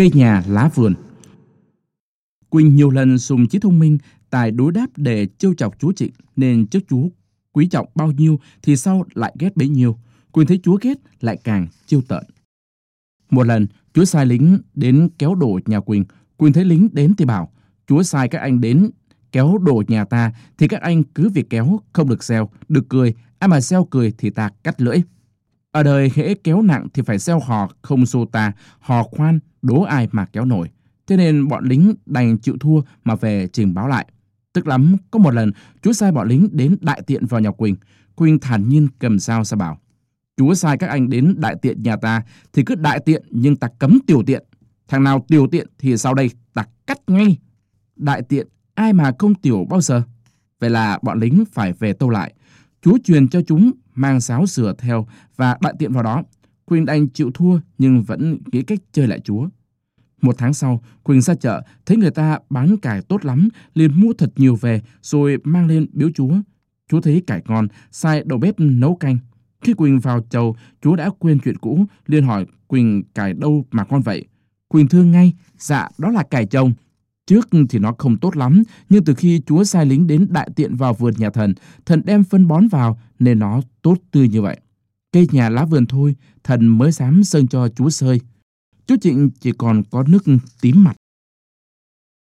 Cây nhà lá vườn Quỳnh nhiều lần dùng trí thông minh tài đối đáp để trêu chọc chúa Trịnh nên trước chúa quý trọng bao nhiêu thì sau lại ghét bấy nhiêu. Quỳnh thấy chúa ghét lại càng chiêu tợn. Một lần, chúa sai lính đến kéo đổ nhà Quỳnh. Quỳnh thấy lính đến thì bảo, chúa sai các anh đến kéo đổ nhà ta thì các anh cứ việc kéo, không được xeo, được cười, ai mà xeo cười thì ta cắt lưỡi. Ở đời hễ kéo nặng thì phải xeo hò, không xô ta, hò khoan, đố ai mà kéo nổi. Thế nên bọn lính đành chịu thua mà về trình báo lại. Tức lắm, có một lần, chúa sai bọn lính đến đại tiện vào nhà Quỳnh. Quỳnh thản nhiên cầm dao ra bảo. Chúa sai các anh đến đại tiện nhà ta thì cứ đại tiện nhưng ta cấm tiểu tiện. Thằng nào tiểu tiện thì sau đây ta cắt ngay. Đại tiện ai mà không tiểu bao giờ. Vậy là bọn lính phải về tâu lại. Chúa truyền cho chúng mang sáo sửa theo và đại tiện vào đó. Quỳnh đành chịu thua nhưng vẫn nghĩ cách chơi lại Chúa. Một tháng sau, Quỳnh ra chợ, thấy người ta bán cải tốt lắm, liền mua thật nhiều về, rồi mang lên biếu Chúa. Chúa thấy cải ngon, sai đầu bếp nấu canh. Khi Quỳnh vào chầu, Chúa đã quên chuyện cũ, liền hỏi Quỳnh cải đâu mà con vậy. Quỳnh thương ngay, dạ đó là cải chồng. Trước thì nó không tốt lắm, nhưng từ khi Chúa sai lính đến đại tiện vào vườn nhà thần, thần đem phân bón vào nên nó tốt tươi như vậy. Cây nhà lá vườn thôi, thần mới dám sơn cho Chúa sơi. Chú Trịnh chỉ còn có nước tím mặt.